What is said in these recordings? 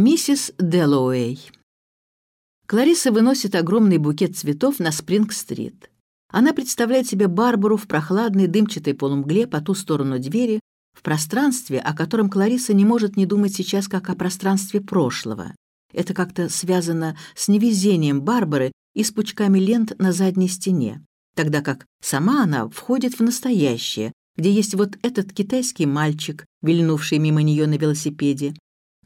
Миссис Дэллоуэй. Клариса выносит огромный букет цветов на Спринг-стрит. Она представляет себе Барбару в прохладной дымчатой полумгле по ту сторону двери, в пространстве, о котором Клариса не может не думать сейчас как о пространстве прошлого. Это как-то связано с невезением Барбары и с пучками лент на задней стене, тогда как сама она входит в настоящее, где есть вот этот китайский мальчик, вильнувший мимо нее на велосипеде,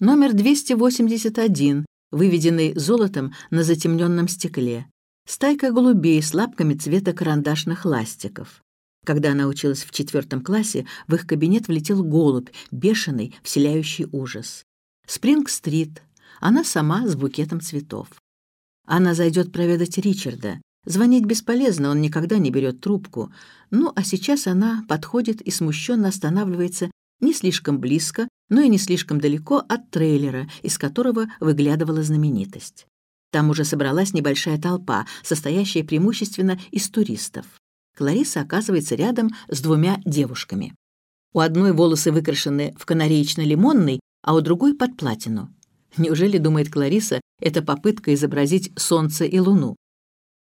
Номер 281, выведенный золотом на затемненном стекле. Стайка голубей с лапками цвета карандашных ластиков. Когда она училась в четвертом классе, в их кабинет влетел голубь, бешеный, вселяющий ужас. Спринг-стрит. Она сама с букетом цветов. Она зайдет проведать Ричарда. Звонить бесполезно, он никогда не берет трубку. Ну, а сейчас она подходит и смущенно останавливается не слишком близко, но и не слишком далеко от трейлера, из которого выглядывала знаменитость. Там уже собралась небольшая толпа, состоящая преимущественно из туристов. Клариса оказывается рядом с двумя девушками. У одной волосы выкрашены в канареечно-лимонный, а у другой — под платину. Неужели, думает Клариса, это попытка изобразить солнце и луну?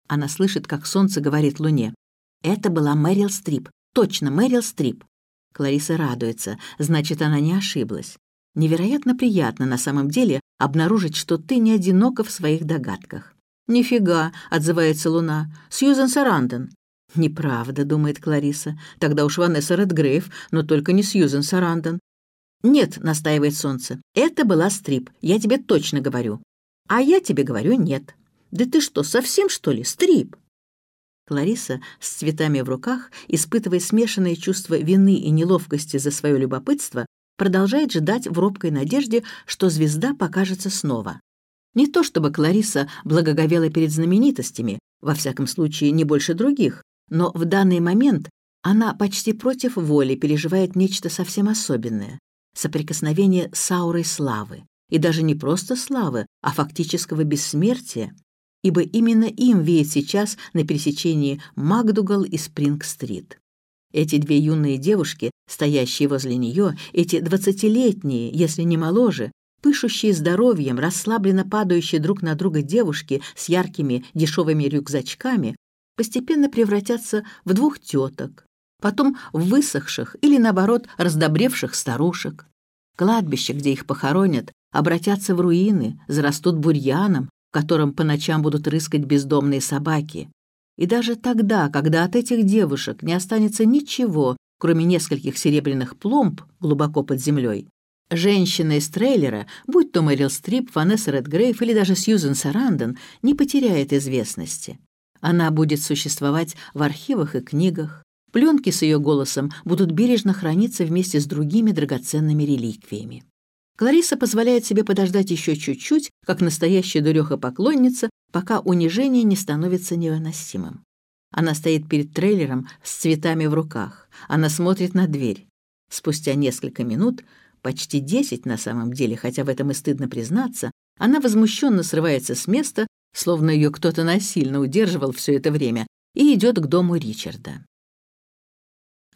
Она слышит, как солнце говорит луне. Это была Мэрил Стрип. Точно, Мэрил Стрип. Клариса радуется, значит, она не ошиблась. Невероятно приятно на самом деле обнаружить, что ты не одинока в своих догадках. «Нифига», — отзывается Луна, — «Сьюзен Сарандон». «Неправда», — думает Клариса, — «тогда уж Ванесса Редгрейв, но только не Сьюзен Сарандон». «Нет», — настаивает Солнце, — «это была Стрип, я тебе точно говорю». «А я тебе говорю нет». «Да ты что, совсем, что ли, Стрип?» Клариса с цветами в руках, испытывая смешанные чувства вины и неловкости за свое любопытство, продолжает ждать в робкой надежде, что звезда покажется снова. Не то чтобы Клариса благоговела перед знаменитостями, во всяком случае не больше других, но в данный момент она почти против воли переживает нечто совсем особенное — соприкосновение с аурой славы. И даже не просто славы, а фактического бессмертия, ибо именно им веет сейчас на пересечении Макдугал и Спринг-стрит. Эти две юные девушки, стоящие возле нее, эти двадцатилетние, если не моложе, пышущие здоровьем, расслабленно падающие друг на друга девушки с яркими дешевыми рюкзачками, постепенно превратятся в двух теток, потом в высохших или, наоборот, раздобревших старушек. Кладбища, где их похоронят, обратятся в руины, зарастут бурьяном, в котором по ночам будут рыскать бездомные собаки. И даже тогда, когда от этих девушек не останется ничего, кроме нескольких серебряных пломб глубоко под землей, женщина из трейлера, будь то Мэрил Стрип, Ванесса Редгрейв или даже Сьюзен Сарандон, не потеряет известности. Она будет существовать в архивах и книгах. Пленки с ее голосом будут бережно храниться вместе с другими драгоценными реликвиями. Клариса позволяет себе подождать еще чуть-чуть, как настоящая дуреха-поклонница, пока унижение не становится невыносимым. Она стоит перед трейлером с цветами в руках. Она смотрит на дверь. Спустя несколько минут, почти десять на самом деле, хотя в этом и стыдно признаться, она возмущенно срывается с места, словно ее кто-то насильно удерживал все это время, и идет к дому Ричарда.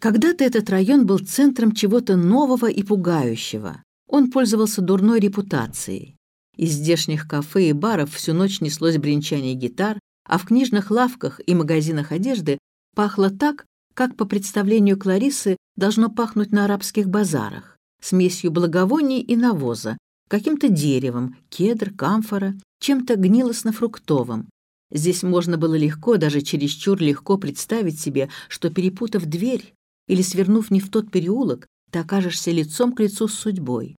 Когда-то этот район был центром чего-то нового и пугающего. Он пользовался дурной репутацией. Из здешних кафе и баров всю ночь неслось бренчание гитар, а в книжных лавках и магазинах одежды пахло так, как по представлению Кларисы должно пахнуть на арабских базарах, смесью благовоний и навоза, каким-то деревом, кедр, камфора, чем-то гнилостно-фруктовым. Здесь можно было легко, даже чересчур легко представить себе, что, перепутав дверь или свернув не в тот переулок, ты окажешься лицом к лицу с судьбой.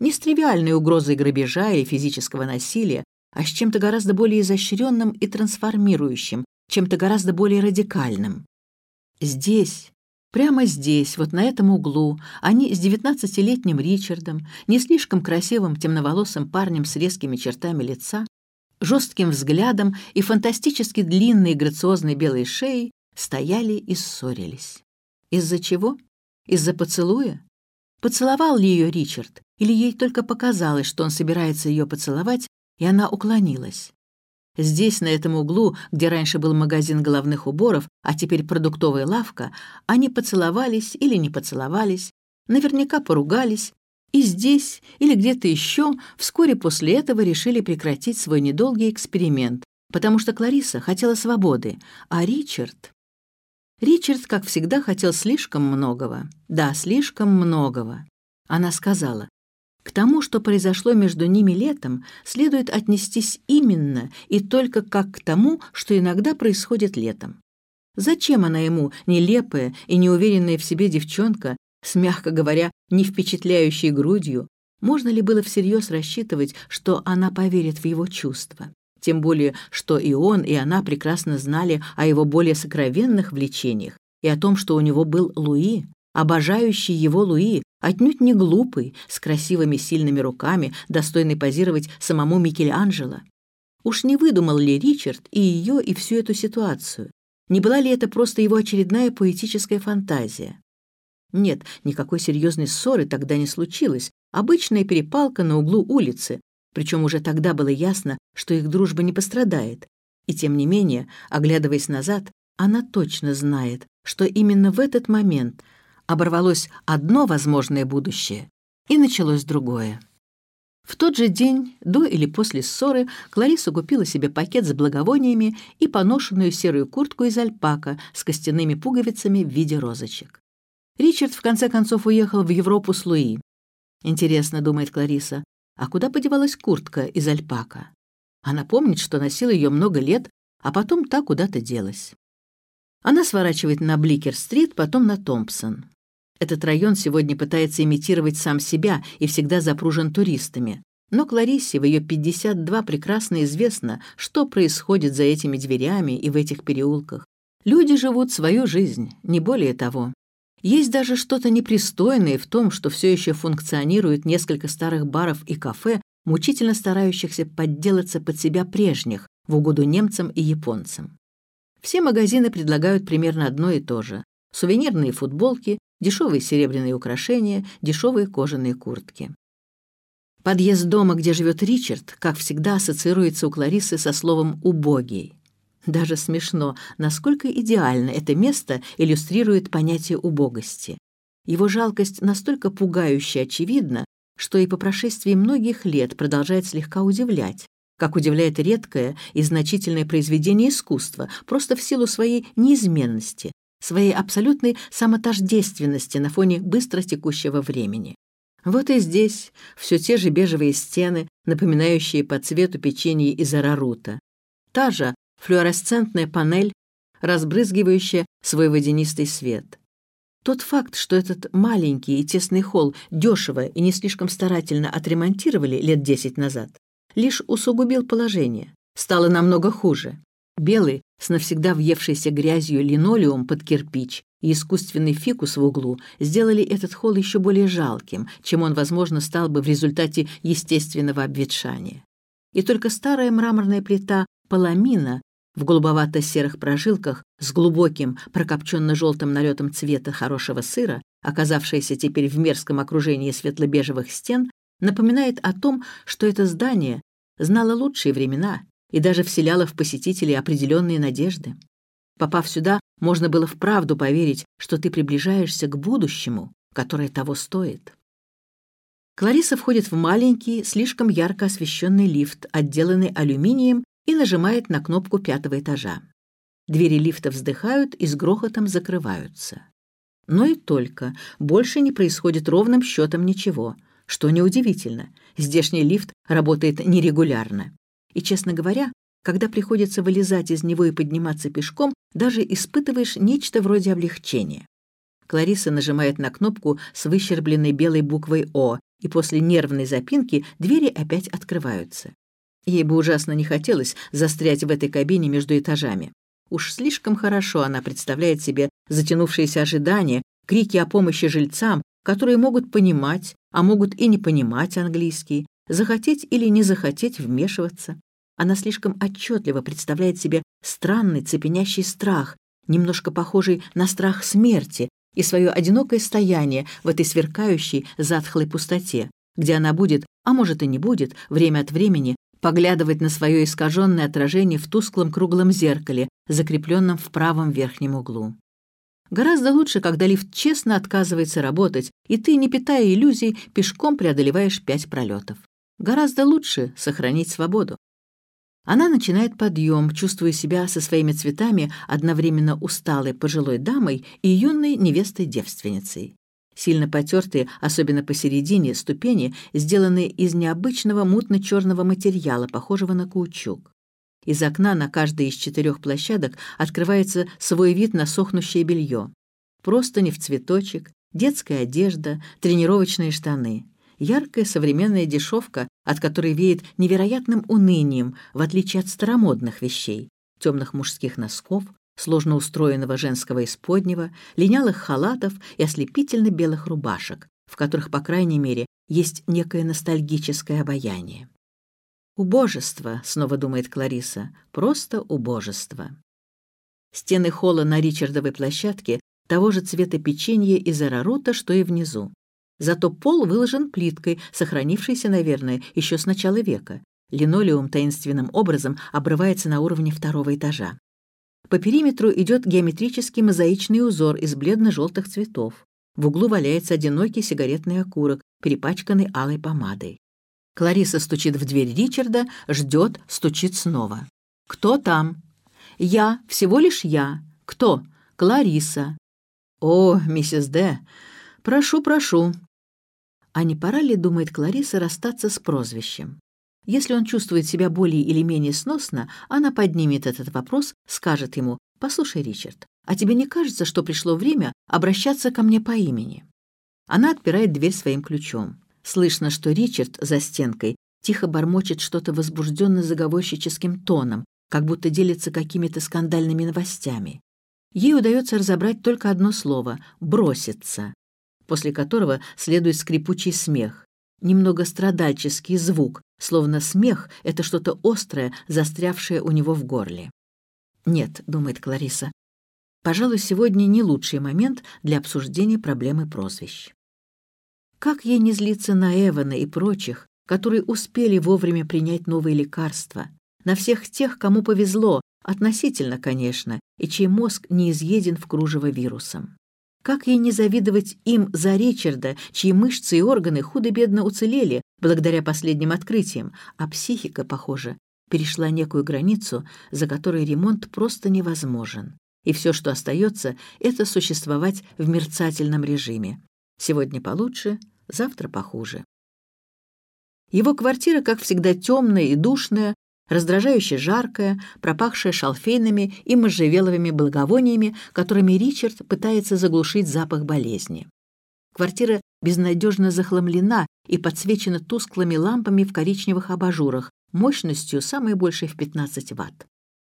Не с тривиальной угрозой грабежа или физического насилия, а с чем-то гораздо более изощренным и трансформирующим, чем-то гораздо более радикальным. Здесь, прямо здесь, вот на этом углу, они с девятнадцатилетним Ричардом, не слишком красивым темноволосым парнем с резкими чертами лица, жестким взглядом и фантастически длинной грациозной белой шеей стояли и ссорились. Из-за чего? Из-за поцелуя? Поцеловал ли ее Ричард? Или ей только показалось, что он собирается ее поцеловать, и она уклонилась? Здесь, на этом углу, где раньше был магазин головных уборов, а теперь продуктовая лавка, они поцеловались или не поцеловались, наверняка поругались, И здесь, или где-то еще, вскоре после этого решили прекратить свой недолгий эксперимент, потому что Клариса хотела свободы, а Ричард... Ричард, как всегда, хотел слишком многого. Да, слишком многого. Она сказала, к тому, что произошло между ними летом, следует отнестись именно и только как к тому, что иногда происходит летом. Зачем она ему, нелепая и неуверенная в себе девчонка, с, мягко говоря, не впечатляющей грудью, можно ли было всерьез рассчитывать, что она поверит в его чувства? Тем более, что и он, и она прекрасно знали о его более сокровенных влечениях и о том, что у него был Луи, обожающий его Луи, отнюдь не глупый, с красивыми сильными руками, достойный позировать самому Микеланджело. Уж не выдумал ли Ричард и ее, и всю эту ситуацию? Не была ли это просто его очередная поэтическая фантазия? Нет, никакой серьезной ссоры тогда не случилось. Обычная перепалка на углу улицы. Причем уже тогда было ясно, что их дружба не пострадает. И тем не менее, оглядываясь назад, она точно знает, что именно в этот момент оборвалось одно возможное будущее и началось другое. В тот же день, до или после ссоры, Клариса купила себе пакет с благовониями и поношенную серую куртку из альпака с костяными пуговицами в виде розочек. Ричард в конце концов уехал в Европу с Луи. Интересно, думает Клариса, а куда подевалась куртка из альпака? Она помнит, что носила ее много лет, а потом та куда-то делась. Она сворачивает на Бликер-стрит, потом на Томпсон. Этот район сегодня пытается имитировать сам себя и всегда запружен туристами. Но Клариссе в ее 52 прекрасно известно, что происходит за этими дверями и в этих переулках. Люди живут свою жизнь, не более того. Есть даже что-то непристойное в том, что все еще функционирует несколько старых баров и кафе, мучительно старающихся подделаться под себя прежних, в угоду немцам и японцам. Все магазины предлагают примерно одно и то же. Сувенирные футболки, дешевые серебряные украшения, дешевые кожаные куртки. Подъезд дома, где живет Ричард, как всегда ассоциируется у Кларисы со словом «убогий». Даже смешно, насколько идеально это место иллюстрирует понятие убогости. Его жалкость настолько пугающе очевидна, что и по прошествии многих лет продолжает слегка удивлять, как удивляет редкое и значительное произведение искусства, просто в силу своей неизменности, своей абсолютной самотождественности на фоне быстро текущего времени. Вот и здесь все те же бежевые стены, напоминающие по цвету печенье из арарута. Та же флуоресцентная панель, разбрызгивающая свой водянистый свет. Тот факт, что этот маленький и тесный холл дешево и не слишком старательно отремонтировали лет десять назад, лишь усугубил положение. Стало намного хуже. Белый, с навсегда въевшейся грязью линолеум под кирпич и искусственный фикус в углу сделали этот холл еще более жалким, чем он, возможно, стал бы в результате естественного обветшания. И только старая мраморная плита Паламина в голубовато-серых прожилках с глубоким прокопченно-желтым налетом цвета хорошего сыра, оказавшаяся теперь в мерзком окружении светло-бежевых стен, напоминает о том, что это здание знало лучшие времена и даже вселяло в посетителей определенные надежды. Попав сюда, можно было вправду поверить, что ты приближаешься к будущему, которое того стоит. Клариса входит в маленький, слишком ярко освещенный лифт, отделанный алюминием и нажимает на кнопку пятого этажа. Двери лифта вздыхают и с грохотом закрываются. Но и только. Больше не происходит ровным счетом ничего. Что неудивительно, здешний лифт работает нерегулярно. И, честно говоря, когда приходится вылезать из него и подниматься пешком, даже испытываешь нечто вроде облегчения. Клариса нажимает на кнопку с выщербленной белой буквой «О», и после нервной запинки двери опять открываются. Ей бы ужасно не хотелось застрять в этой кабине между этажами. Уж слишком хорошо она представляет себе затянувшиеся ожидания, крики о помощи жильцам, которые могут понимать, а могут и не понимать английский, захотеть или не захотеть вмешиваться. Она слишком отчетливо представляет себе странный цепенящий страх, немножко похожий на страх смерти, и свое одинокое стояние в этой сверкающей затхлой пустоте, где она будет, а может и не будет, время от времени поглядывать на свое искаженное отражение в тусклом круглом зеркале, закрепленном в правом верхнем углу. Гораздо лучше, когда лифт честно отказывается работать, и ты, не питая иллюзий, пешком преодолеваешь пять пролетов. Гораздо лучше сохранить свободу. Она начинает подъем, чувствуя себя со своими цветами одновременно усталой пожилой дамой и юной невестой-девственницей. Сильно потертые, особенно посередине, ступени сделаны из необычного мутно-черного материала, похожего на каучук. Из окна на каждой из четырех площадок открывается свой вид на сохнущее белье. Просто не в цветочек, детская одежда, тренировочные штаны. Яркая современная дешевка, от которой веет невероятным унынием, в отличие от старомодных вещей, темных мужских носков, сложно устроенного женского исподнего, линялых халатов и ослепительно белых рубашек, в которых, по крайней мере, есть некое ностальгическое обаяние. «Убожество», — снова думает Клариса, — «просто убожество». Стены холла на Ричардовой площадке того же цвета печенья из арарута, что и внизу. Зато пол выложен плиткой, сохранившейся, наверное, еще с начала века. Линолеум таинственным образом обрывается на уровне второго этажа. По периметру идет геометрический мозаичный узор из бледно-желтых цветов. В углу валяется одинокий сигаретный окурок, перепачканный алой помадой. Клариса стучит в дверь Ричарда, ждет, стучит снова. «Кто там?» «Я, всего лишь я. Кто?» «Клариса». «О, миссис Д. Прошу, прошу». А не пора ли, думает Клариса, расстаться с прозвищем? Если он чувствует себя более или менее сносно, она поднимет этот вопрос, скажет ему, «Послушай, Ричард, а тебе не кажется, что пришло время обращаться ко мне по имени?» Она отпирает дверь своим ключом. Слышно, что Ричард за стенкой тихо бормочет что-то возбужденно-заговорщическим тоном, как будто делится какими-то скандальными новостями. Ей удается разобрать только одно слово — «броситься», после которого следует скрипучий смех, немного страдальческий звук, словно смех — это что-то острое, застрявшее у него в горле. «Нет», — думает Клариса, — «пожалуй, сегодня не лучший момент для обсуждения проблемы прозвищ». Как ей не злиться на Эвана и прочих, которые успели вовремя принять новые лекарства, на всех тех, кому повезло, относительно, конечно, и чей мозг не изъеден в кружево вирусом. Как ей не завидовать им за Ричарда, чьи мышцы и органы худо-бедно уцелели благодаря последним открытиям, а психика, похоже, перешла некую границу, за которой ремонт просто невозможен. И все, что остается, это существовать в мерцательном режиме. Сегодня получше, завтра похуже. Его квартира, как всегда, темная и душная, раздражающе жаркая, пропахшая шалфейными и можжевеловыми благовониями, которыми Ричард пытается заглушить запах болезни. Квартира безнадежно захламлена и подсвечена тусклыми лампами в коричневых абажурах, мощностью самой большей в 15 ватт.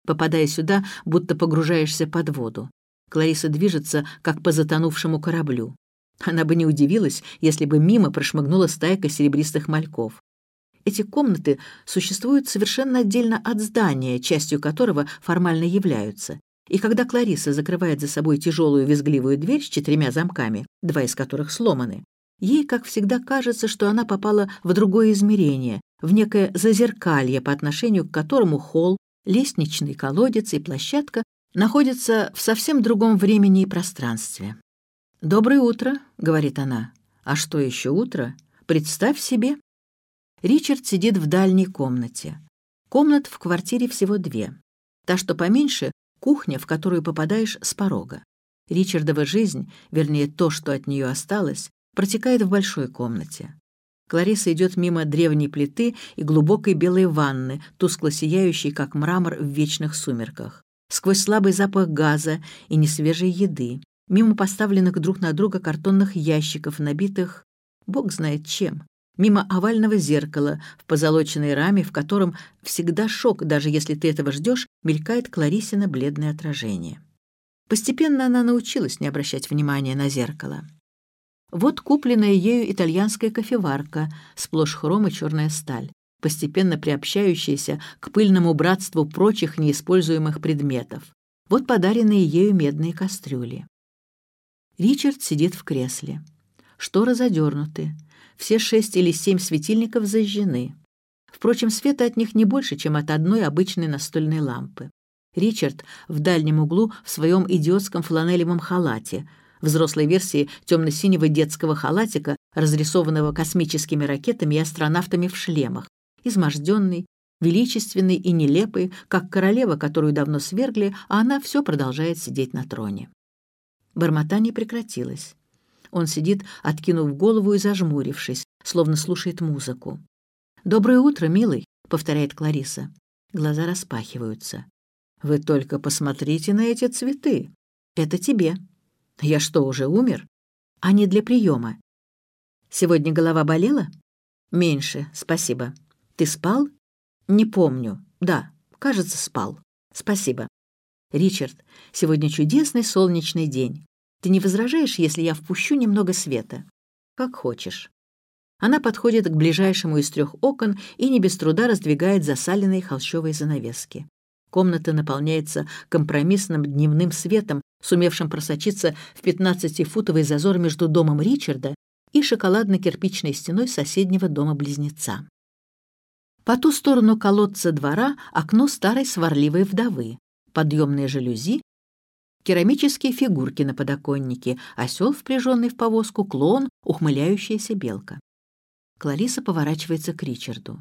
Попадая сюда, будто погружаешься под воду. Клариса движется, как по затонувшему кораблю. Она бы не удивилась, если бы мимо прошмыгнула стайка серебристых мальков. Эти комнаты существуют совершенно отдельно от здания, частью которого формально являются. И когда Клариса закрывает за собой тяжелую визгливую дверь с четырьмя замками, два из которых сломаны, ей, как всегда, кажется, что она попала в другое измерение, в некое зазеркалье, по отношению к которому холл, лестничный колодец и площадка находятся в совсем другом времени и пространстве. «Доброе утро», — говорит она. «А что еще утро? Представь себе». Ричард сидит в дальней комнате. Комнат в квартире всего две. Та, что поменьше, кухня, в которую попадаешь с порога. Ричардова жизнь, вернее, то, что от нее осталось, протекает в большой комнате. Клариса идет мимо древней плиты и глубокой белой ванны, тускло сияющей, как мрамор в вечных сумерках, сквозь слабый запах газа и несвежей еды, мимо поставленных друг на друга картонных ящиков, набитых бог знает чем, мимо овального зеркала в позолоченной раме, в котором всегда шок, даже если ты этого ждешь, мелькает Кларисина бледное отражение. Постепенно она научилась не обращать внимания на зеркало. Вот купленная ею итальянская кофеварка, сплошь хром и черная сталь, постепенно приобщающаяся к пыльному братству прочих неиспользуемых предметов. Вот подаренные ею медные кастрюли. Ричард сидит в кресле. Шторы задернуты. Все шесть или семь светильников зажжены. Впрочем, света от них не больше, чем от одной обычной настольной лампы. Ричард в дальнем углу в своем идиотском фланелевом халате, взрослой версии темно-синего детского халатика, разрисованного космическими ракетами и астронавтами в шлемах, изможденный, величественный и нелепый, как королева, которую давно свергли, а она все продолжает сидеть на троне. Бормотание прекратилось. Он сидит, откинув голову и зажмурившись, словно слушает музыку. «Доброе утро, милый», — повторяет Клариса. Глаза распахиваются. «Вы только посмотрите на эти цветы. Это тебе. Я что, уже умер? Они для приема. Сегодня голова болела? Меньше, спасибо. Ты спал? Не помню. Да, кажется, спал. Спасибо. Ричард, сегодня чудесный солнечный день. Ты не возражаешь, если я впущу немного света? Как хочешь. Она подходит к ближайшему из трех окон и не без труда раздвигает засаленные холщовые занавески. Комната наполняется компромиссным дневным светом, сумевшим просочиться в 15-футовый зазор между домом Ричарда и шоколадно-кирпичной стеной соседнего дома-близнеца. По ту сторону колодца двора окно старой сварливой вдовы, подъемные жалюзи, керамические фигурки на подоконнике, осел, впряженный в повозку, клон, ухмыляющаяся белка. Клариса поворачивается к Ричарду.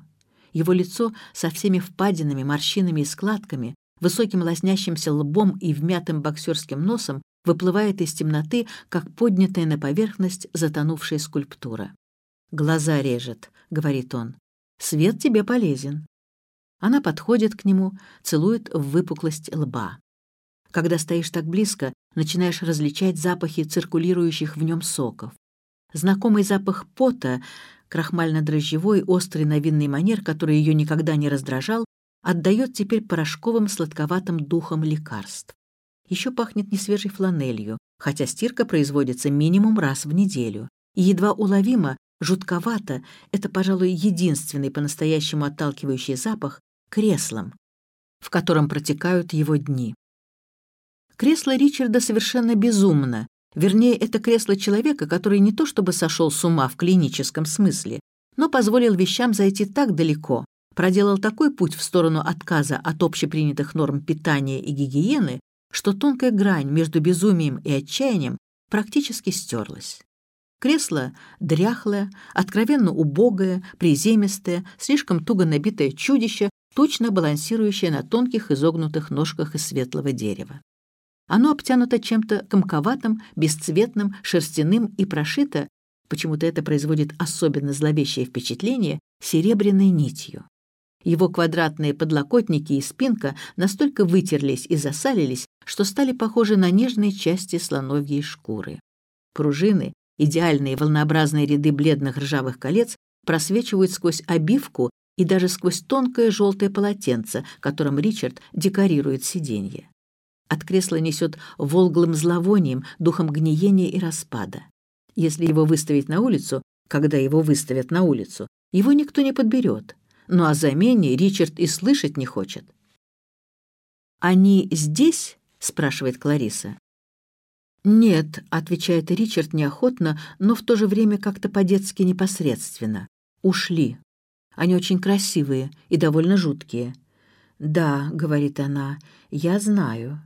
Его лицо со всеми впадинами, морщинами и складками, высоким лоснящимся лбом и вмятым боксерским носом выплывает из темноты, как поднятая на поверхность затонувшая скульптура. «Глаза режет», — говорит он. «Свет тебе полезен». Она подходит к нему, целует в выпуклость лба. Когда стоишь так близко, начинаешь различать запахи циркулирующих в нем соков. Знакомый запах пота, крахмально-дрожжевой, острый на винный манер, который ее никогда не раздражал, отдает теперь порошковым сладковатым духом лекарств. Еще пахнет несвежей фланелью, хотя стирка производится минимум раз в неделю. И едва уловимо, жутковато, это, пожалуй, единственный по-настоящему отталкивающий запах, креслом, в котором протекают его дни. Кресло Ричарда совершенно безумно, вернее, это кресло человека, который не то чтобы сошел с ума в клиническом смысле, но позволил вещам зайти так далеко, проделал такой путь в сторону отказа от общепринятых норм питания и гигиены, что тонкая грань между безумием и отчаянием практически стерлась. Кресло дряхлое, откровенно убогое, приземистое, слишком туго набитое чудище, точно балансирующее на тонких изогнутых ножках из светлого дерева. Оно обтянуто чем-то комковатым, бесцветным, шерстяным и прошито, почему-то это производит особенно зловещее впечатление, серебряной нитью. Его квадратные подлокотники и спинка настолько вытерлись и засалились, что стали похожи на нежные части слоновьей шкуры. Пружины, идеальные волнообразные ряды бледных ржавых колец, просвечивают сквозь обивку и даже сквозь тонкое желтое полотенце, которым Ричард декорирует сиденье. От кресла несет волглым зловонием, духом гниения и распада. Если его выставить на улицу, когда его выставят на улицу, его никто не подберет но о замене Ричард и слышать не хочет. «Они здесь?» — спрашивает Клариса. «Нет», — отвечает Ричард неохотно, но в то же время как-то по-детски непосредственно. «Ушли. Они очень красивые и довольно жуткие». «Да», — говорит она, — «я знаю».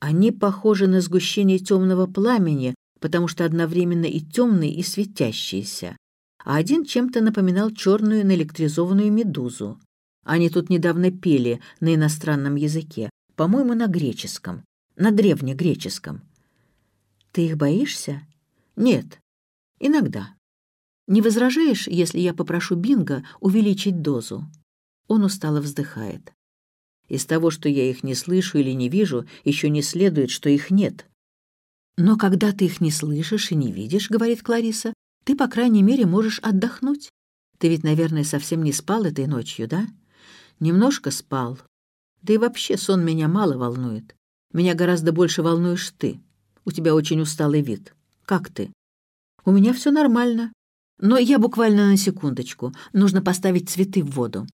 Они похожи на сгущение темного пламени, потому что одновременно и темные, и светящиеся а один чем-то напоминал черную наэлектризованную медузу. Они тут недавно пели на иностранном языке, по-моему, на греческом, на древнегреческом. Ты их боишься? Нет. Иногда. Не возражаешь, если я попрошу Бинга увеличить дозу? Он устало вздыхает. Из того, что я их не слышу или не вижу, еще не следует, что их нет. Но когда ты их не слышишь и не видишь, говорит Клариса, ты, по крайней мере, можешь отдохнуть. Ты ведь, наверное, совсем не спал этой ночью, да? Немножко спал. Да и вообще сон меня мало волнует. Меня гораздо больше волнуешь ты. У тебя очень усталый вид. Как ты? У меня все нормально. Но я буквально на секундочку. Нужно поставить цветы в воду.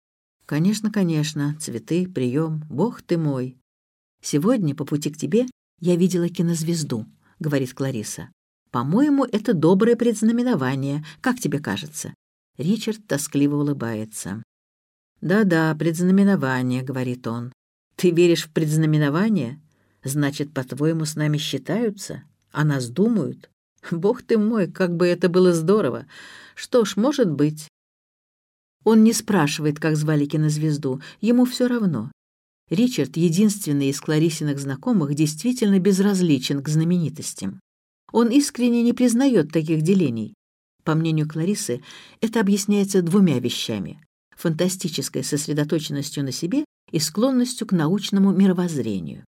Конечно, конечно, цветы, прием, бог ты мой. Сегодня по пути к тебе я видела кинозвезду, говорит Клариса. По-моему, это доброе предзнаменование. Как тебе кажется?» Ричард тоскливо улыбается. «Да-да, предзнаменование», — говорит он. Ты веришь в предзнаменование? Значит, по-твоему, с нами считаются? О нас думают? Бог ты мой, как бы это было здорово! Что ж, может быть. Он не спрашивает, как звали кинозвезду, ему все равно. Ричард, единственный из Кларисиных знакомых, действительно безразличен к знаменитостям. Он искренне не признает таких делений. По мнению Кларисы, это объясняется двумя вещами — фантастической сосредоточенностью на себе и склонностью к научному мировоззрению.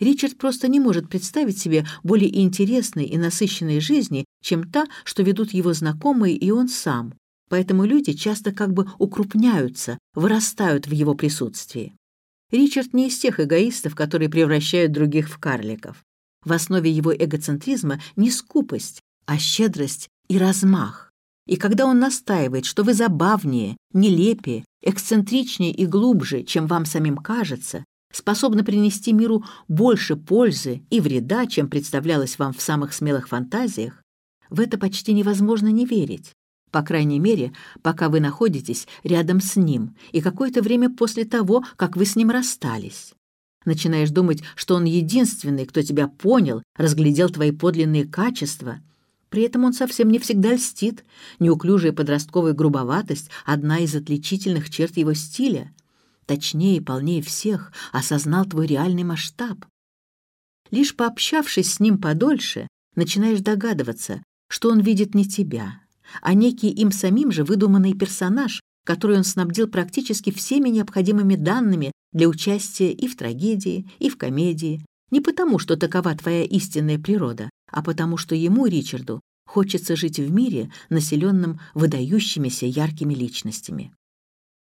Ричард просто не может представить себе более интересной и насыщенной жизни, чем та, что ведут его знакомые и он сам. Поэтому люди часто как бы укрупняются, вырастают в его присутствии. Ричард не из тех эгоистов, которые превращают других в карликов. В основе его эгоцентризма не скупость, а щедрость и размах. И когда он настаивает, что вы забавнее, нелепее, эксцентричнее и глубже, чем вам самим кажется, способны принести миру больше пользы и вреда, чем представлялось вам в самых смелых фантазиях, в это почти невозможно не верить. По крайней мере, пока вы находитесь рядом с ним и какое-то время после того, как вы с ним расстались. Начинаешь думать, что он единственный, кто тебя понял, разглядел твои подлинные качества. При этом он совсем не всегда льстит. Неуклюжая подростковая грубоватость — одна из отличительных черт его стиля — точнее и полнее всех осознал твой реальный масштаб. Лишь пообщавшись с ним подольше, начинаешь догадываться, что он видит не тебя, а некий им самим же выдуманный персонаж, который он снабдил практически всеми необходимыми данными для участия и в трагедии, и в комедии, не потому, что такова твоя истинная природа, а потому, что ему, Ричарду, хочется жить в мире, населенном выдающимися яркими личностями.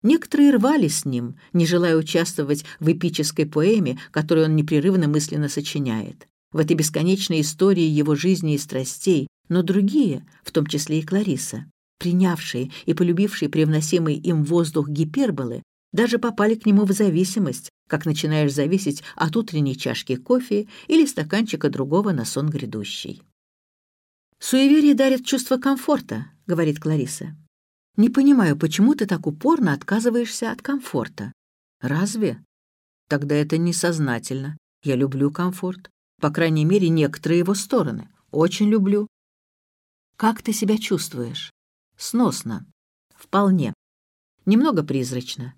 Некоторые рвали с ним, не желая участвовать в эпической поэме, которую он непрерывно мысленно сочиняет, в этой бесконечной истории его жизни и страстей, но другие, в том числе и Клариса, принявшие и полюбившие привносимый им воздух гиперболы, даже попали к нему в зависимость, как начинаешь зависеть от утренней чашки кофе или стаканчика другого на сон грядущий. «Суеверие дарит чувство комфорта», — говорит Клариса. Не понимаю, почему ты так упорно отказываешься от комфорта. Разве? Тогда это несознательно. Я люблю комфорт. По крайней мере, некоторые его стороны. Очень люблю. Как ты себя чувствуешь? Сносно. Вполне. Немного призрачно.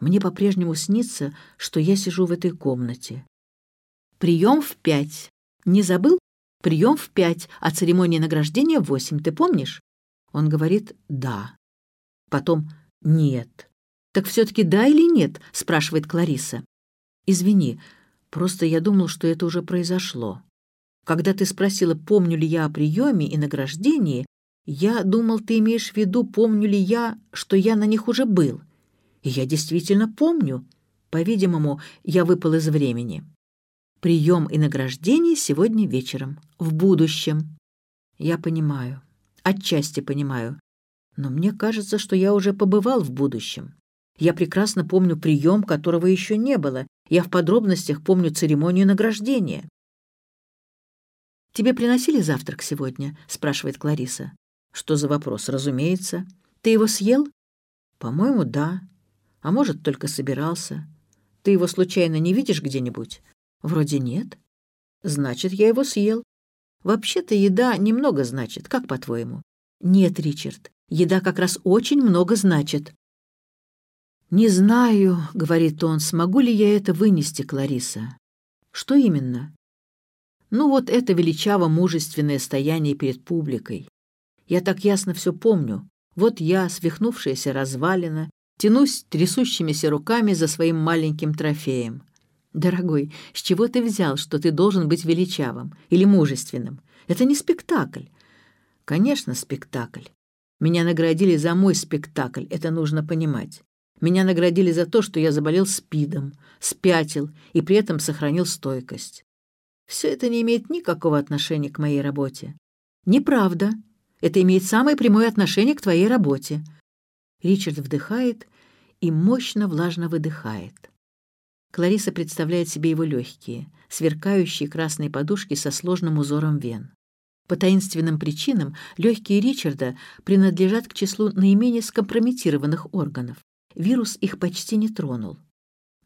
Мне по-прежнему снится, что я сижу в этой комнате. Прием в пять. Не забыл? Прием в пять, а церемония награждения в восемь. Ты помнишь? Он говорит «да». Потом «нет». «Так все-таки да или нет?» — спрашивает Клариса. «Извини, просто я думал, что это уже произошло. Когда ты спросила, помню ли я о приеме и награждении, я думал, ты имеешь в виду, помню ли я, что я на них уже был. И я действительно помню. По-видимому, я выпал из времени. Прием и награждение сегодня вечером, в будущем. Я понимаю. Отчасти понимаю. Но мне кажется, что я уже побывал в будущем. Я прекрасно помню прием, которого еще не было. Я в подробностях помню церемонию награждения. «Тебе приносили завтрак сегодня?» — спрашивает Клариса. «Что за вопрос? Разумеется. Ты его съел?» «По-моему, да. А может, только собирался. Ты его случайно не видишь где-нибудь?» «Вроде нет». «Значит, я его съел. Вообще-то еда немного значит, как по-твоему? Нет, Ричард, еда как раз очень много значит. «Не знаю», — говорит он, — «смогу ли я это вынести, Клариса?» «Что именно?» «Ну вот это величаво-мужественное стояние перед публикой. Я так ясно все помню. Вот я, свихнувшаяся развалина, тянусь трясущимися руками за своим маленьким трофеем. «Дорогой, с чего ты взял, что ты должен быть величавым или мужественным? Это не спектакль». «Конечно, спектакль. Меня наградили за мой спектакль, это нужно понимать. Меня наградили за то, что я заболел СПИДом, спятил и при этом сохранил стойкость. Все это не имеет никакого отношения к моей работе. Неправда. Это имеет самое прямое отношение к твоей работе. Ричард вдыхает и мощно влажно выдыхает. Клариса представляет себе его легкие, сверкающие красные подушки со сложным узором вен. По таинственным причинам легкие Ричарда принадлежат к числу наименее скомпрометированных органов. Вирус их почти не тронул.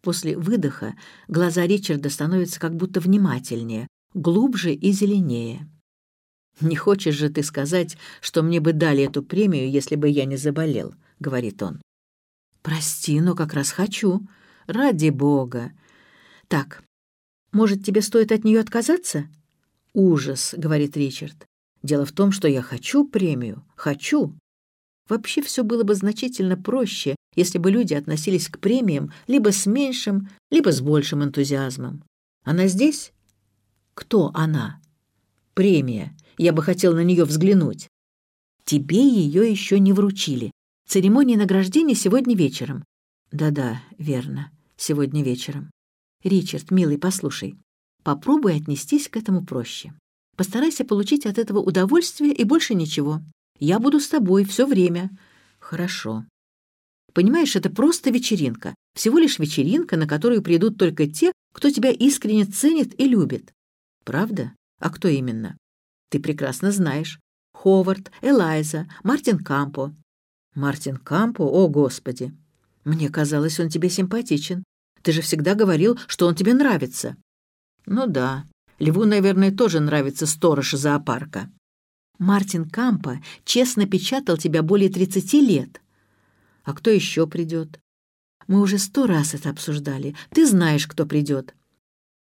После выдоха глаза Ричарда становятся как будто внимательнее, глубже и зеленее. «Не хочешь же ты сказать, что мне бы дали эту премию, если бы я не заболел?» — говорит он. «Прости, но как раз хочу. Ради бога. Так, может, тебе стоит от нее отказаться?» «Ужас», — говорит Ричард. «Дело в том, что я хочу премию. Хочу. Вообще все было бы значительно проще, если бы люди относились к премиям либо с меньшим, либо с большим энтузиазмом. Она здесь? Кто она? Премия. Я бы хотел на нее взглянуть. Тебе ее еще не вручили. Церемония награждения сегодня вечером. Да-да, верно, сегодня вечером. Ричард, милый, послушай. Попробуй отнестись к этому проще. Постарайся получить от этого удовольствие и больше ничего. Я буду с тобой все время». «Хорошо». «Понимаешь, это просто вечеринка. Всего лишь вечеринка, на которую придут только те, кто тебя искренне ценит и любит». «Правда? А кто именно?» «Ты прекрасно знаешь. Ховард, Элайза, Мартин Кампо». «Мартин Кампо? О, Господи!» «Мне казалось, он тебе симпатичен. Ты же всегда говорил, что он тебе нравится». «Ну да. Льву, наверное, тоже нравится сторож зоопарка». Мартин Кампа честно печатал тебя более 30 лет. А кто еще придет? Мы уже сто раз это обсуждали. Ты знаешь, кто придет.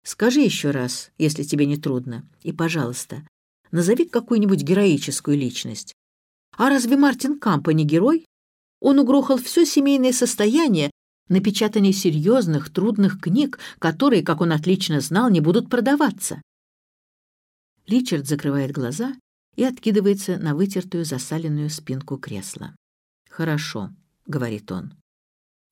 Скажи еще раз, если тебе не трудно. И, пожалуйста, назови какую-нибудь героическую личность. А разве Мартин Кампа не герой? Он угрохал все семейное состояние на печатание серьезных, трудных книг, которые, как он отлично знал, не будут продаваться. Ричард закрывает глаза и откидывается на вытертую засаленную спинку кресла. «Хорошо», — говорит он.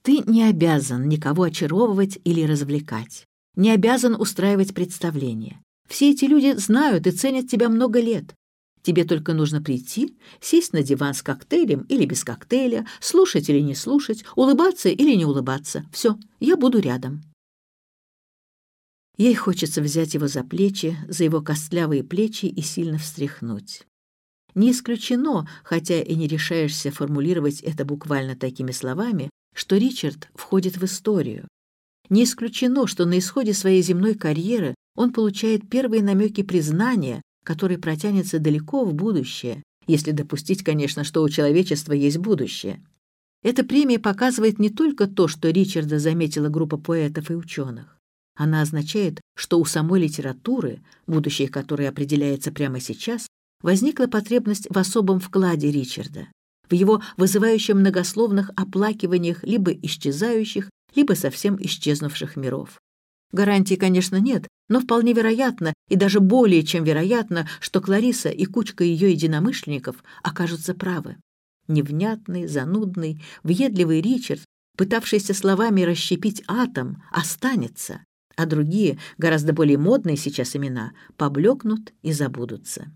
«Ты не обязан никого очаровывать или развлекать, не обязан устраивать представления. Все эти люди знают и ценят тебя много лет. Тебе только нужно прийти, сесть на диван с коктейлем или без коктейля, слушать или не слушать, улыбаться или не улыбаться. Все, я буду рядом». Ей хочется взять его за плечи, за его костлявые плечи и сильно встряхнуть. Не исключено, хотя и не решаешься формулировать это буквально такими словами, что Ричард входит в историю. Не исключено, что на исходе своей земной карьеры он получает первые намеки признания, который протянется далеко в будущее, если допустить, конечно, что у человечества есть будущее. Эта премия показывает не только то, что Ричарда заметила группа поэтов и ученых. Она означает, что у самой литературы, будущее которой определяется прямо сейчас, возникла потребность в особом вкладе Ричарда, в его вызывающем многословных оплакиваниях либо исчезающих, либо совсем исчезнувших миров. Гарантий, конечно, нет, но вполне вероятно, и даже более чем вероятно, что Клариса и кучка ее единомышленников окажутся правы. Невнятный, занудный, въедливый Ричард, пытавшийся словами расщепить атом, останется, а другие, гораздо более модные сейчас имена, поблекнут и забудутся.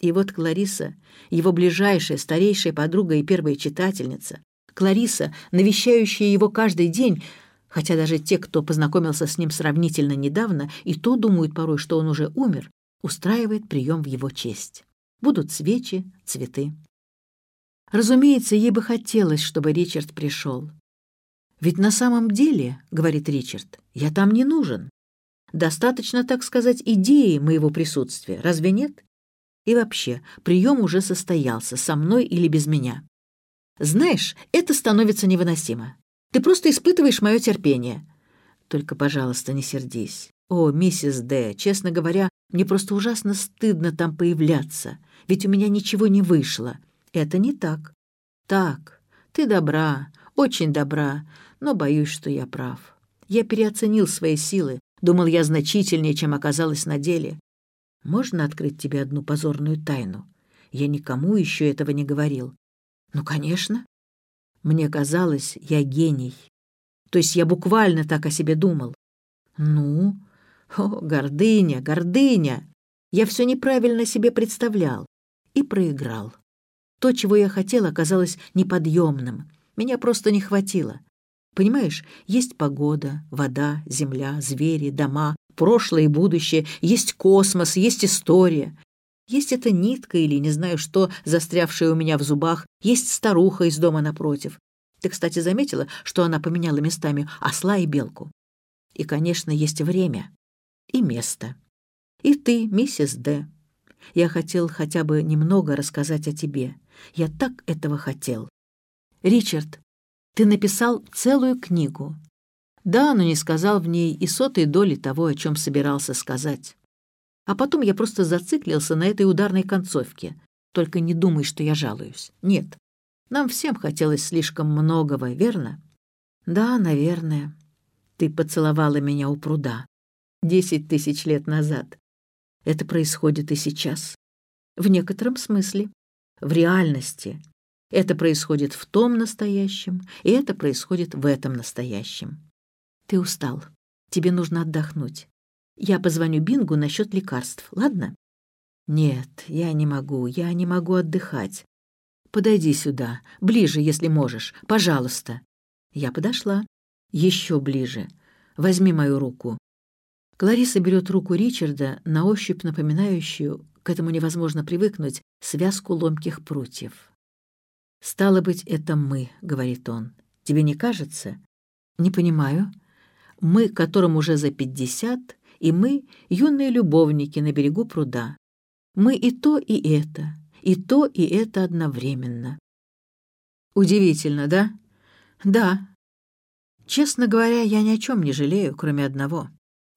И вот Клариса, его ближайшая, старейшая подруга и первая читательница, Клариса, навещающая его каждый день, хотя даже те, кто познакомился с ним сравнительно недавно, и то думают порой, что он уже умер, устраивает прием в его честь. Будут свечи, цветы. Разумеется, ей бы хотелось, чтобы Ричард пришел. «Ведь на самом деле, — говорит Ричард, — я там не нужен. Достаточно, так сказать, идеи моего присутствия, разве нет? И вообще, прием уже состоялся, со мной или без меня. Знаешь, это становится невыносимо. Ты просто испытываешь мое терпение. Только, пожалуйста, не сердись. О, миссис Д, честно говоря, мне просто ужасно стыдно там появляться, ведь у меня ничего не вышло. Это не так. Так, ты добра, очень добра, но боюсь, что я прав. Я переоценил свои силы, думал я значительнее, чем оказалось на деле. Можно открыть тебе одну позорную тайну? Я никому еще этого не говорил. Ну, конечно. Мне казалось, я гений. То есть я буквально так о себе думал. Ну? О, гордыня, гордыня! Я все неправильно себе представлял и проиграл. То, чего я хотел, оказалось неподъемным. Меня просто не хватило. Понимаешь, есть погода, вода, земля, звери, дома, прошлое и будущее, есть космос, есть история. Есть эта нитка или не знаю что, застрявшая у меня в зубах, есть старуха из дома напротив. Ты, кстати, заметила, что она поменяла местами осла и белку? И, конечно, есть время и место. И ты, миссис Д. Я хотел хотя бы немного рассказать о тебе. Я так этого хотел. Ричард, ты написал целую книгу. Да, но не сказал в ней и сотой доли того, о чем собирался сказать. А потом я просто зациклился на этой ударной концовке. Только не думай, что я жалуюсь. Нет. Нам всем хотелось слишком многого, верно? Да, наверное. Ты поцеловала меня у пруда. Десять тысяч лет назад. Это происходит и сейчас. В некотором смысле. В реальности. Это происходит в том настоящем, и это происходит в этом настоящем. Ты устал. Тебе нужно отдохнуть. Я позвоню Бингу насчет лекарств, ладно? Нет, я не могу, я не могу отдыхать. Подойди сюда, ближе, если можешь, пожалуйста. Я подошла. Еще ближе. Возьми мою руку. Клариса берет руку Ричарда, на ощупь напоминающую, к этому невозможно привыкнуть, связку ломких прутьев. «Стало быть, это мы», — говорит он. «Тебе не кажется?» «Не понимаю. Мы, которым уже за пятьдесят, и мы — юные любовники на берегу пруда. Мы и то, и это, и то, и это одновременно. Удивительно, да? Да. Честно говоря, я ни о чем не жалею, кроме одного.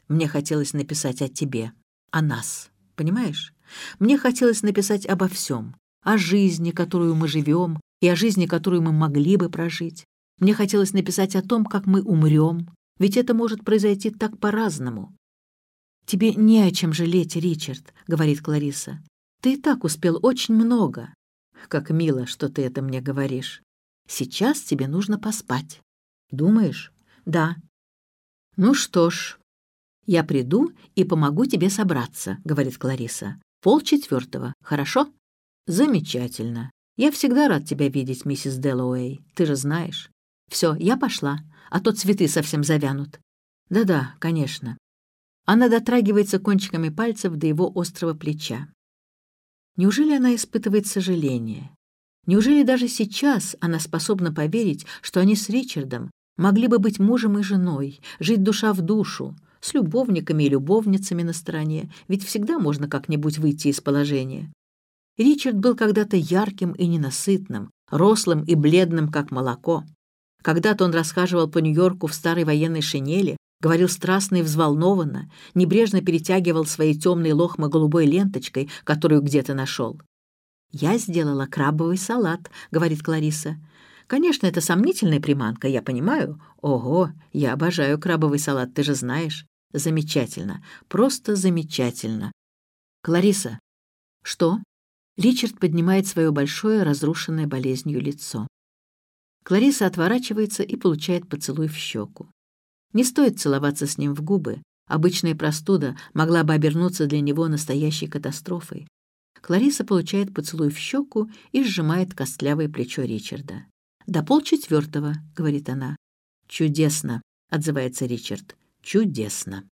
Мне хотелось написать о тебе, о нас, понимаешь? Мне хотелось написать обо всем, о жизни, которую мы живем, и о жизни, которую мы могли бы прожить. Мне хотелось написать о том, как мы умрем, ведь это может произойти так по-разному. «Тебе не о чем жалеть, Ричард», — говорит Клариса. «Ты и так успел очень много». «Как мило, что ты это мне говоришь. Сейчас тебе нужно поспать». «Думаешь?» «Да». «Ну что ж, я приду и помогу тебе собраться», — говорит Клариса. «Пол четвертого, хорошо?» «Замечательно. Я всегда рад тебя видеть, миссис Дэллоуэй, ты же знаешь. Все, я пошла, а то цветы совсем завянут». «Да-да, конечно». Она дотрагивается кончиками пальцев до его острого плеча. Неужели она испытывает сожаление? Неужели даже сейчас она способна поверить, что они с Ричардом могли бы быть мужем и женой, жить душа в душу, с любовниками и любовницами на стороне, ведь всегда можно как-нибудь выйти из положения. Ричард был когда-то ярким и ненасытным, рослым и бледным, как молоко. Когда-то он расхаживал по Нью-Йорку в старой военной шинели, говорил страстно и взволнованно, небрежно перетягивал свои темные лохмы голубой ленточкой, которую где-то нашел. «Я сделала крабовый салат», — говорит Клариса. «Конечно, это сомнительная приманка, я понимаю. Ого, я обожаю крабовый салат, ты же знаешь. Замечательно, просто замечательно». «Клариса». «Что?» Ричард поднимает свое большое, разрушенное болезнью лицо. Клариса отворачивается и получает поцелуй в щеку. Не стоит целоваться с ним в губы. Обычная простуда могла бы обернуться для него настоящей катастрофой. Клариса получает поцелуй в щеку и сжимает костлявое плечо Ричарда. «До полчетвертого», — говорит она. «Чудесно», — отзывается Ричард. «Чудесно».